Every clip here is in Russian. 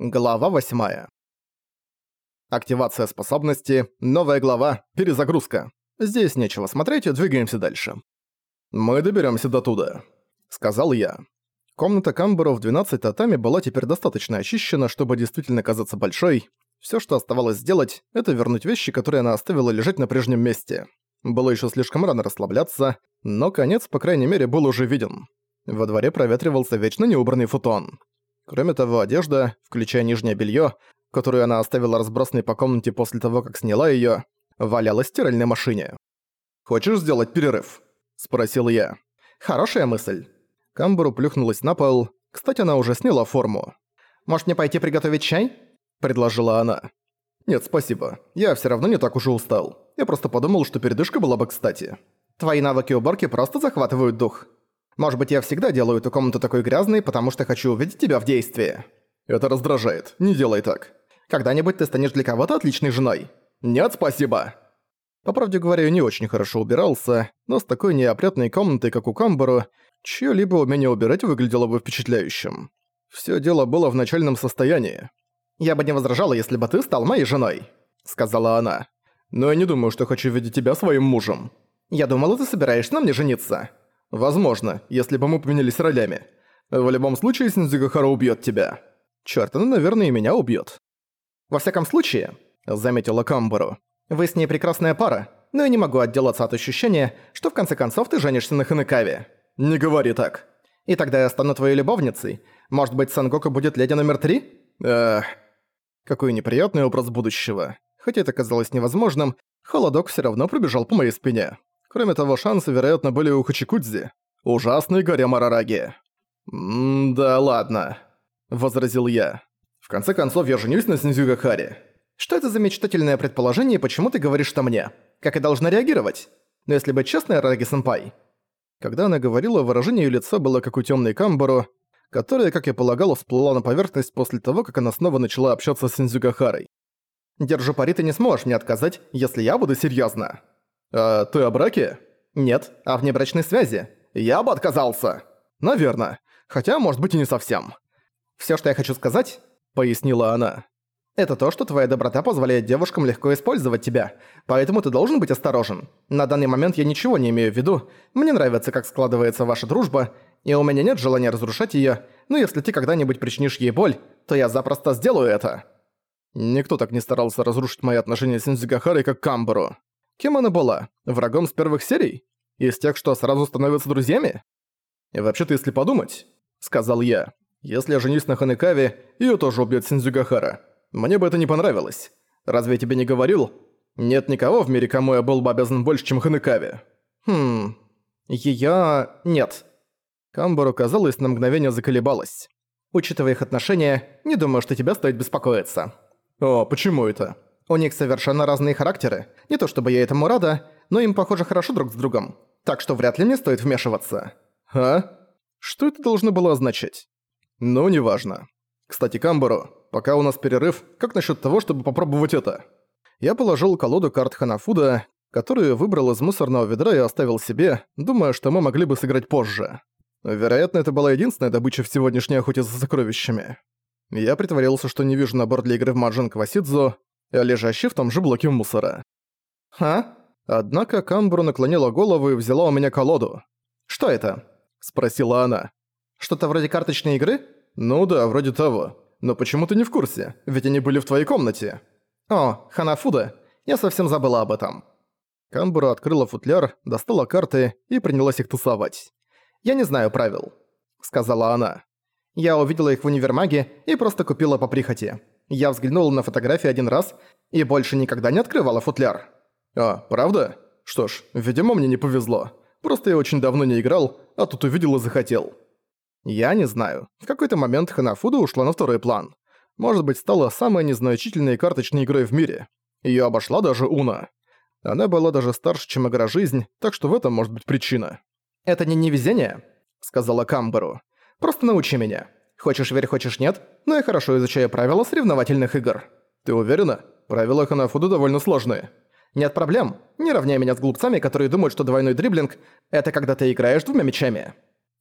Глава 8. Активация способности, новая глава, перезагрузка. Здесь нечего смотреть, двигаемся дальше. «Мы доберемся до туда», — сказал я. Комната Камберу в 12 татами была теперь достаточно очищена, чтобы действительно казаться большой. Все, что оставалось сделать, это вернуть вещи, которые она оставила лежать на прежнем месте. Было еще слишком рано расслабляться, но конец, по крайней мере, был уже виден. Во дворе проветривался вечно неубранный футон. Кроме того, одежда, включая нижнее белье, которую она оставила разбросанной по комнате после того, как сняла ее, валялась в стиральной машине. «Хочешь сделать перерыв?» – спросил я. «Хорошая мысль». Камбару плюхнулась на пол. Кстати, она уже сняла форму. «Может, мне пойти приготовить чай?» – предложила она. «Нет, спасибо. Я все равно не так уже устал. Я просто подумал, что передышка была бы кстати. Твои навыки уборки просто захватывают дух. Может быть, я всегда делаю эту комнату такой грязной, потому что хочу увидеть тебя в действии. Это раздражает. Не делай так. Когда-нибудь ты станешь для кого-то отличной женой. Нет, спасибо. По правде говоря, я не очень хорошо убирался, но с такой неопрятной комнатой, как у Камбару, чьё-либо умение убирать выглядело бы впечатляющим. Всё дело было в начальном состоянии. «Я бы не возражала, если бы ты стал моей женой», — сказала она. «Но я не думаю, что хочу видеть тебя своим мужем». «Я думала, ты собираешься на мне жениться». Возможно, если бы мы поменялись ролями. В любом случае, Синдзюгахара убьёт тебя. Чёрт, она, наверное, и меня убьёт. Во всяком случае, заметила Камбару, вы с ней прекрасная пара, но я не могу отделаться от ощущения, что в конце концов ты женишься на Ханекаве. Не говори так. И тогда я стану твоей любовницей. Может быть, Сангоку будет леди номер три? Эх. Какой неприятный образ будущего. Хотя это казалось невозможным, холодок всё равно пробежал по моей спине. Кроме того, шансы, вероятно, были у Хачикудзи. Ужасный горе Марараги. «М-да ладно», — возразил я. «В конце концов, я женюсь на Синдзюга Хари. Что это за мечтательное предположение почему ты говоришь что мне? Как я должна реагировать? Но если быть честной, Рараги-сэмпай...» Когда она говорила, выражение её лица было как у тёмной Камбару, которая, как я полагал, всплыла на поверхность после того, как она снова начала общаться с Синдзюгахарой. «Держу пари, ты не сможешь мне отказать, если я буду серьёзно». «А ты о браке?» «Нет, о внебрачной связи. Я бы отказался». «Наверно. Хотя, может быть, и не совсем». «Всё, что я хочу сказать», — пояснила она, «это то, что твоя доброта позволяет девушкам легко использовать тебя, поэтому ты должен быть осторожен. На данный момент я ничего не имею в виду. Мне нравится, как складывается ваша дружба, и у меня нет желания разрушать её, но если ты когда-нибудь причинишь ей боль, то я запросто сделаю это». Никто так не старался разрушить мои отношения с Синдзюгахарой, как Камбару. Кем она была? Врагом с первых серий? Из тех, что сразу становятся друзьями? И вообще-то, если подумать, сказал я, если я женюсь на Ханекаве, её тоже убьёт Синдзюгахара. Мне бы это не понравилось. Разве я тебе не говорил? Нет никого в мире, кому я был бы обязан больше, чем Ханекаве. Хм... Её... нет. Камбару, казалось, на мгновение заколебалась. Учитывая их отношения, не думаю, что тебя стоит беспокоиться. О, почему это? У них совершенно разные характеры. Не то чтобы я этому рада, но им, похоже, хорошо друг с другом. Так что вряд ли мне стоит вмешиваться. А? Что это должно было означать? Ну, неважно. Кстати, Камбару, пока у нас перерыв, как насчет того, чтобы попробовать это? Я положил колоду карт Ханафуда, которую выбрал из мусорного ведра и оставил себе, думая, что мы могли бы сыграть позже. Вероятно, это была единственная добыча в сегодняшней охоте за сокровищами. Я притворился, что не вижу набор для игры в Маджин Квасидзу, лежащий в том же блоке мусора. «А?» Однако Камбру наклонила голову и взяла у меня колоду. «Что это?» – спросила она. «Что-то вроде карточной игры?» «Ну да, вроде того. Но почему ты не в курсе? Ведь они были в твоей комнате». «О, Ханафуда. Я совсем забыла об этом». Камбура открыла футляр, достала карты и принялась их тусовать. «Я не знаю правил», — сказала она. «Я увидела их в универмаге и просто купила по прихоти. Я взглянула на фотографии один раз и больше никогда не открывала футляр. А, правда? Что ж, видимо, мне не повезло. Просто я очень давно не играл, а тут увидел и захотел. Я не знаю. В какой-то момент Ханафуда ушла на второй план. Может быть, стала самой незначительной карточной игрой в мире. Её обошла даже Уна. Она была даже старше, чем игра «Жизнь», так что в этом может быть причина. «Это не невезение», — сказала Камберу. «Просто научи меня. Хочешь верь, хочешь нет, но я хорошо изучаю правила соревновательных игр. Ты уверена? Правила Ханафуду довольно сложные. Нет проблем. Не равняй меня с глупцами, которые думают, что двойной дриблинг — это когда ты играешь двумя мячами.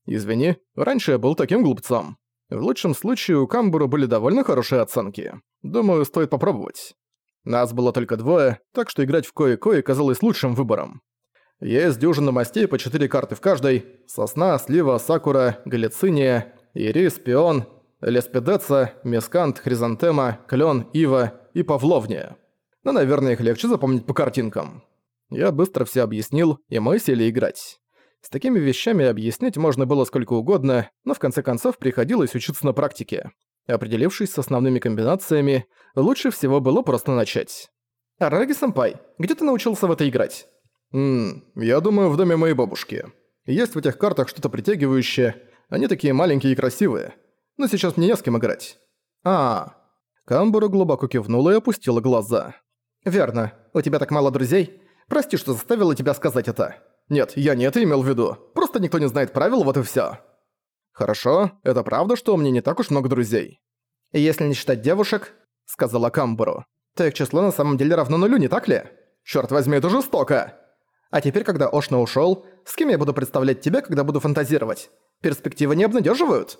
Извини, раньше я был таким глупцом. В лучшем случае у Камбуру были довольно хорошие оценки. Думаю, стоит попробовать. Нас было только двое, так что играть в кое-кое казалось лучшим выбором. Есть дюжина мастей по четыре карты в каждой. Сосна, слива, сакура, галициния, ирис, пион, леспедеца, мескант, хризантема, клен, ива и павловния. Но, наверное, их легче запомнить по картинкам. Я быстро все объяснил, и мы сели играть. С такими вещами объяснять можно было сколько угодно, но в конце концов приходилось учиться на практике. Определившись с основными комбинациями, лучше всего было просто начать. «Араги-сэмпай, где ты научился в это играть?» «Ммм, я думаю, в доме моей бабушки. Есть в этих картах что-то притягивающее, они такие маленькие и красивые. Но сейчас мне не с кем играть». «А...» Камбура глубоко кивнула и опустила глаза. «Верно. У тебя так мало друзей. Прости, что заставила тебя сказать это. Нет, я не это имел в виду. Просто никто не знает правил, вот и всё». «Хорошо, это правда, что у меня не так уж много друзей?» «Если не считать девушек», — сказала Камбуру, «то их число на самом деле равно нулю, не так ли? Чёрт возьми, это жестоко!» «А теперь, когда Ошна ушёл, с кем я буду представлять тебя, когда буду фантазировать? Перспективы не обнадёживают?»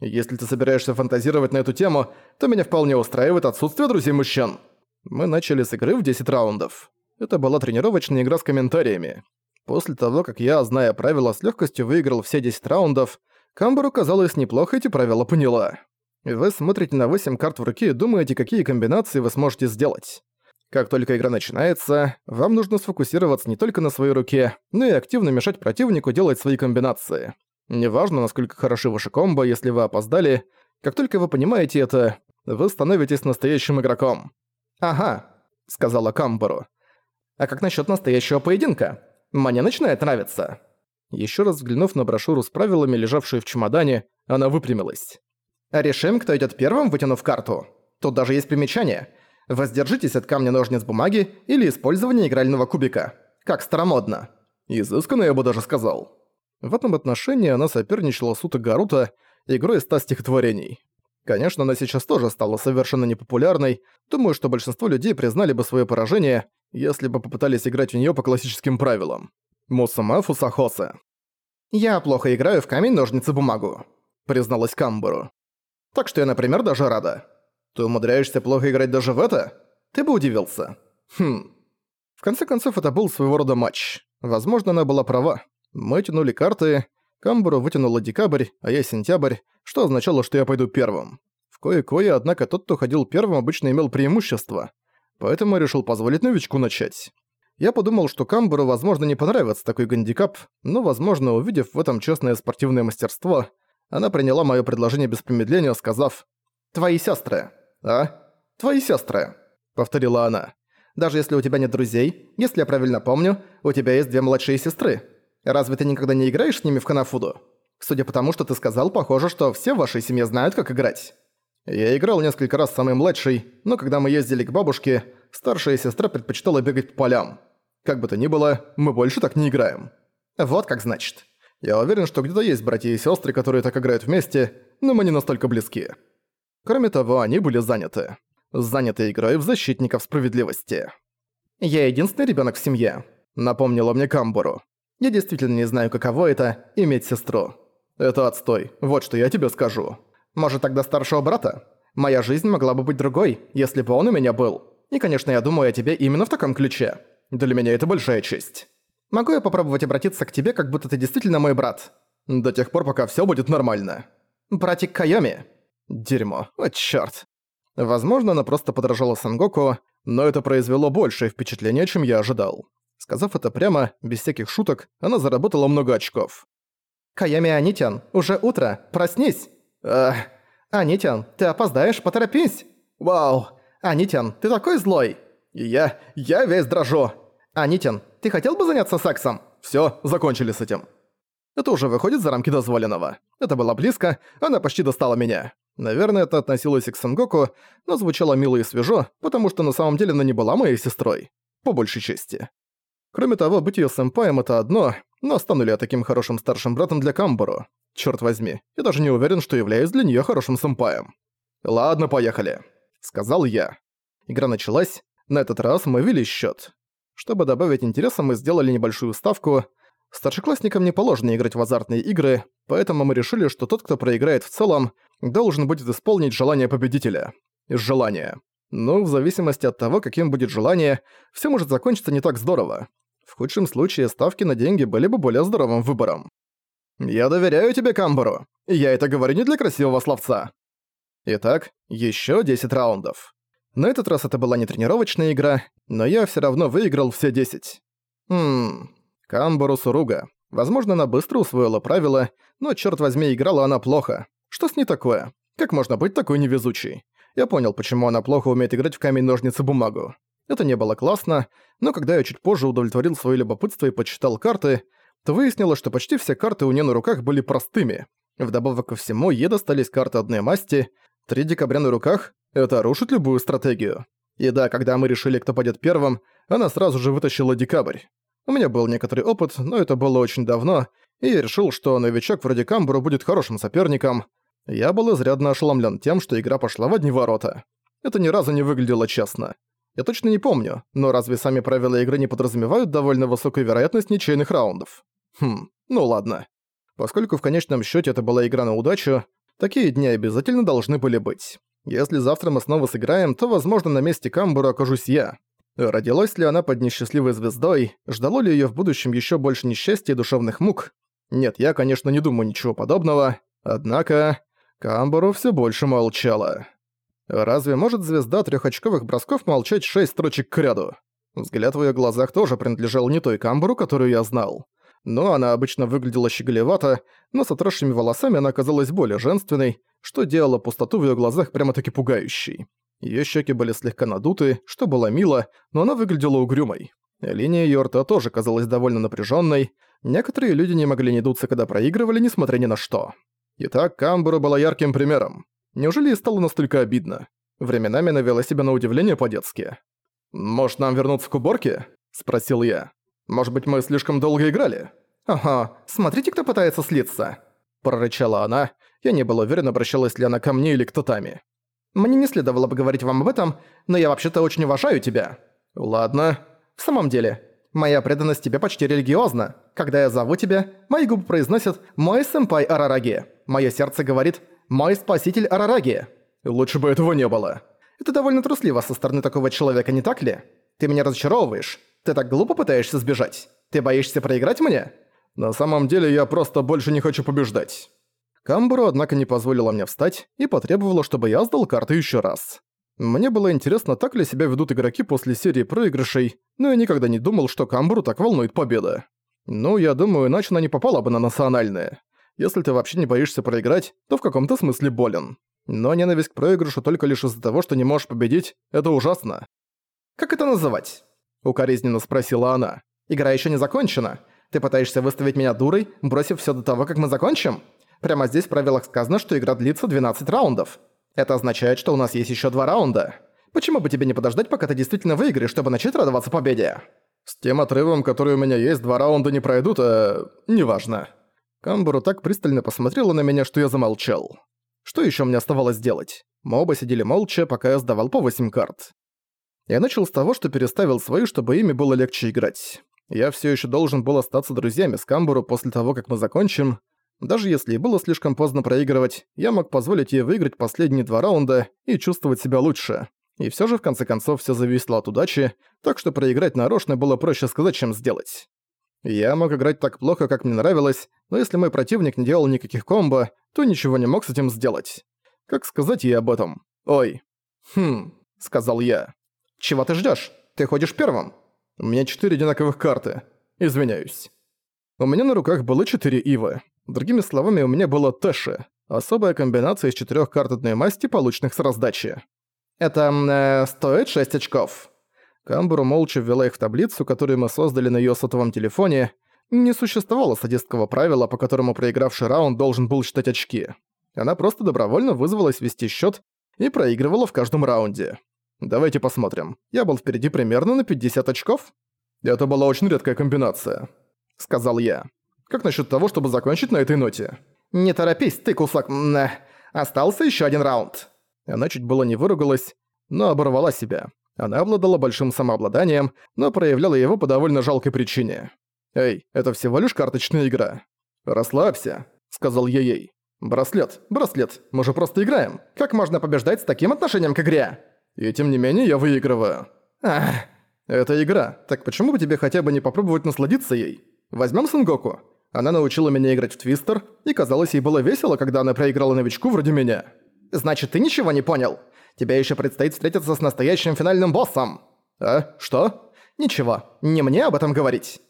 «Если ты собираешься фантазировать на эту тему, то меня вполне устраивает отсутствие друзей-мужчин». Мы начали с игры в 10 раундов. Это была тренировочная игра с комментариями. После того, как я, зная правила, с легкостью выиграл все 10 раундов, Камбару, казалось, неплохо эти правила поняла. Вы смотрите на 8 карт в руке и думаете, какие комбинации вы сможете сделать. Как только игра начинается, вам нужно сфокусироваться не только на своей руке, но и активно мешать противнику делать свои комбинации. Неважно, насколько хороши ваши комбо, если вы опоздали, как только вы понимаете это, вы становитесь настоящим игроком. «Ага», — сказала Камбару. «А как насчет настоящего поединка? Мне начинает нравиться». Еще раз взглянув на брошюру с правилами, лежавшую в чемодане, она выпрямилась. «Решим, кто идет первым, вытянув карту. Тут даже есть примечание. Воздержитесь от камня-ножниц бумаги или использования игрального кубика. Как старомодно». «Изысканно, я бы даже сказал». В этом отношении она соперничала с Ута Гарута игрой ста стихотворений. Конечно, она сейчас тоже стала совершенно непопулярной. Думаю, что большинство людей признали бы свое поражение, если бы попытались играть в нее по классическим правилам. Мусама Фусахосе. «Я плохо играю в камень-ножницы-бумагу», — призналась Камбару. «Так что я, например, даже рада. Ты умудряешься плохо играть даже в это? Ты бы удивился. Хм. В конце концов, это был своего рода матч. Возможно, она была права. Мы тянули карты, Камбуру вытянула декабрь, а я сентябрь, что означало, что я пойду первым. В кое-кое, однако, тот, кто ходил первым, обычно имел преимущество. Поэтому я решил позволить новичку начать. Я подумал, что Камбуру, возможно, не понравится такой гандикап, но, возможно, увидев в этом честное спортивное мастерство, она приняла моё предложение без промедления, сказав «Твои сёстры». «А? Твои сёстры», — повторила она. «Даже если у тебя нет друзей, если я правильно помню, у тебя есть две младшие сестры. Разве ты никогда не играешь с ними в Ханафуду? Судя по тому, что ты сказал, похоже, что все в вашей семье знают, как играть. Я играл несколько раз с самой младшей, но когда мы ездили к бабушке, старшая сестра предпочитала бегать по полям. Как бы то ни было, мы больше так не играем. Вот как значит. Я уверен, что где-то есть братья и сестры, которые так играют вместе, но мы не настолько близки. Кроме того, они были заняты. Заняты игрой в защитников справедливости. «Я единственный ребенок в семье», — напомнила мне Камбуру. Я действительно не знаю, каково это – иметь сестру. Это отстой, вот что я тебе скажу. Может, тогда старшего брата? Моя жизнь могла бы быть другой, если бы он у меня был. И, конечно, я думаю о тебе именно в таком ключе. Для меня это большая честь. Могу я попробовать обратиться к тебе, как будто ты действительно мой брат? До тех пор, пока всё будет нормально. Братик Кайоми. Дерьмо. О, чёрт. Возможно, она просто подражала Сангоку, но это произвело большее впечатление, чем я ожидал. Сказав это прямо, без всяких шуток, она заработала много очков. «Каями Анитян, уже утро, проснись!» «Эх, Анитян, ты опоздаешь, поторопись!» «Вау! Анитян, ты такой злой!» «Я... я весь дрожу!» «Анитян, ты хотел бы заняться сексом?» «Всё, закончили с этим!» Это уже выходит за рамки дозволенного. Это было близко, она почти достала меня. Наверное, это относилось и к Сангоку, но звучало мило и свежо, потому что на самом деле она не была моей сестрой. По большей части. Кроме того, быть её сэмпаем — это одно, но стану ли я таким хорошим старшим братом для Камбару? Чёрт возьми, я даже не уверен, что являюсь для неё хорошим сэмпаем. «Ладно, поехали», — сказал я. Игра началась, на этот раз мы вели счёт. Чтобы добавить интереса, мы сделали небольшую ставку. Старшеклассникам не положено играть в азартные игры, поэтому мы решили, что тот, кто проиграет в целом, должен будет исполнить желание победителя. Из желания. Но в зависимости от того, каким будет желание, все может закончиться не так здорово. В худшем случае ставки на деньги были бы более здоровым выбором. «Я доверяю тебе, Камбару. Я это говорю не для красивого словца». Итак, еще 10 раундов. На этот раз это была не тренировочная игра, но я все равно выиграл все 10. Хм... Камбару Суруга. Возможно, она быстро усвоила правила, но, черт возьми, играла она плохо. Что с ней такое? Как можно быть такой невезучей? Я понял, почему она плохо умеет играть в камень-ножницы-бумагу. Это не было классно, но когда я чуть позже удовлетворил своё любопытство и почитал карты, то выяснилось, что почти все карты у неё на руках были простыми. Вдобавок ко всему, ей достались карты одной масти. 3 декабря на руках — это рушит любую стратегию. И да, когда мы решили, кто пойдет первым, она сразу же вытащила декабрь. У меня был некоторый опыт, но это было очень давно, и я решил, что новичок вроде Камбру будет хорошим соперником, я был изрядно ошеломлен тем, что игра пошла в одни ворота. Это ни разу не выглядело честно. Я точно не помню, но разве сами правила игры не подразумевают довольно высокую вероятность ничейных раундов? Хм, ну ладно. Поскольку в конечном счете это была игра на удачу, такие дни обязательно должны были быть. Если завтра мы снова сыграем, то, возможно, на месте Камбура окажусь я. Родилась ли она под несчастливой звездой, ждало ли ее в будущем еще больше несчастья и душевных мук? Нет, я, конечно, не думаю ничего подобного. Однако... Камбару все больше молчала. Разве может звезда трехочковых бросков молчать шесть строчек к ряду? Взгляд в её глазах тоже принадлежал не той Камбару, которую я знал. Но она обычно выглядела щеголевато, но с отросшими волосами она казалась более женственной, что делало пустоту в её глазах прямо-таки пугающей. Её щеки были слегка надуты, что было мило, но она выглядела угрюмой. Линия её рта тоже казалась довольно напряжённой. Некоторые люди не могли не дуться, когда проигрывали, несмотря ни на что. Итак, Камбура была ярким примером. Неужели ей стало настолько обидно? Временами она вела себя на удивление по-детски. «Может, нам вернуться к уборке?» – спросил я. «Может быть, мы слишком долго играли?» «Ага, смотрите, кто пытается слиться!» – прорычала она. Я не был уверен, обращалась ли она ко мне или к Татами. «Мне не следовало бы говорить вам об этом, но я вообще-то очень уважаю тебя». «Ладно. В самом деле, моя преданность тебе почти религиозна. Когда я зову тебя, мои губы произносят «мой сэмпай Арараги». Моё сердце говорит «Мой спаситель Арараги». Лучше бы этого не было. Это довольно трусливо со стороны такого человека, не так ли? Ты меня разочаровываешь. Ты так глупо пытаешься сбежать. Ты боишься проиграть мне? На самом деле я просто больше не хочу побеждать. Камбру, однако, не позволила мне встать и потребовала, чтобы я сдал карты ещё раз. Мне было интересно, так ли себя ведут игроки после серии проигрышей, но я никогда не думал, что Камбру так волнует победа. Ну, я думаю, иначе она не попала бы на национальные. Если ты вообще не боишься проиграть, то в каком-то смысле болен. Но ненависть к проигрышу только лишь из-за того, что не можешь победить, это ужасно. «Как это называть?» – укоризненно спросила она. «Игра еще не закончена. Ты пытаешься выставить меня дурой, бросив все до того, как мы закончим? Прямо здесь в правилах сказано, что игра длится 12 раундов. Это означает, что у нас есть еще два раунда. Почему бы тебе не подождать, пока ты действительно выиграешь, чтобы начать радоваться победе?» «С тем отрывом, который у меня есть, два раунда не пройдут, а... неважно». Камбуру так пристально посмотрела на меня, что я замолчал. Что еще мне оставалось делать? Мы оба сидели молча, пока я сдавал по 8 карт. Я начал с того, что переставил свои, чтобы ими было легче играть. Я все еще должен был остаться друзьями с Камбуру после того, как мы закончим. Даже если и было слишком поздно проигрывать, я мог позволить ей выиграть последние два раунда и чувствовать себя лучше. И все же, в конце концов, все зависело от удачи, так что проиграть нарочно было проще сказать, чем сделать. Я мог играть так плохо, как мне нравилось, но если мой противник не делал никаких комбо, то ничего не мог с этим сделать. Как сказать ей об этом? Ой. Хм, сказал я. Чего ты ждёшь? Ты ходишь первым. У меня четыре одинаковых карты. Извиняюсь. У меня на руках было четыре ивы. Другими словами, у меня было тэши. Особая комбинация из четырёх карт одной масти, полученных с раздачи. Это э, стоит 6 очков. Камбру молча ввела их в таблицу, которую мы создали на её сотовом телефоне. Не существовало садистского правила, по которому проигравший раунд должен был считать очки. Она просто добровольно вызвалась вести счёт и проигрывала в каждом раунде. Давайте посмотрим. Я был впереди примерно на 50 очков? Это была очень редкая комбинация, сказал я. Как насчёт того, чтобы закончить на этой ноте? Не торопись, ты кусок... Остался ещё один раунд. Она чуть было не выругалась, но оборвала себя. Она обладала большим самообладанием, но проявляла его по довольно жалкой причине. «Эй, это всего лишь карточная игра». «Расслабься», — сказал я ей. «Браслет, браслет, мы же просто играем. Как можно побеждать с таким отношением к игре?» «И тем не менее я выигрываю». «Ах, это игра, так почему бы тебе хотя бы не попробовать насладиться ей? Возьмем Сенгоку. Она научила меня играть в Твистер, и казалось, ей было весело, когда она проиграла новичку вроде меня». «Значит, ты ничего не понял? Тебе еще предстоит встретиться с настоящим финальным боссом». «А? Что?» «Ничего, не мне об этом говорить».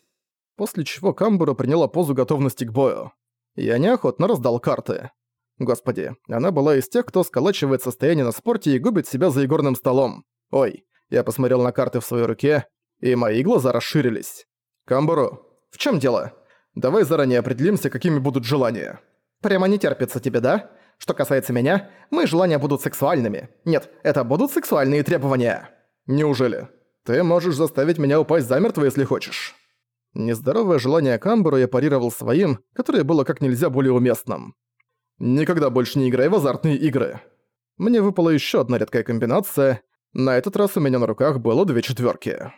После чего Камбура приняла позу готовности к бою. Я неохотно раздал карты. Господи, она была из тех, кто сколачивает состояние на спорте и губит себя за игорным столом. Ой, я посмотрел на карты в своей руке, и мои глаза расширились. Камбуру, в чем дело? Давай заранее определимся, какими будут желания. Прямо не терпится тебе, да? Что касается меня, мои желания будут сексуальными. Нет, это будут сексуальные требования. Неужели? Ты можешь заставить меня упасть замертво, если хочешь. Нездоровое желание Камбура я парировал своим, которое было как нельзя более уместным. Никогда больше не играй в азартные игры. Мне выпала еще одна редкая комбинация. На этот раз у меня на руках было две четверки.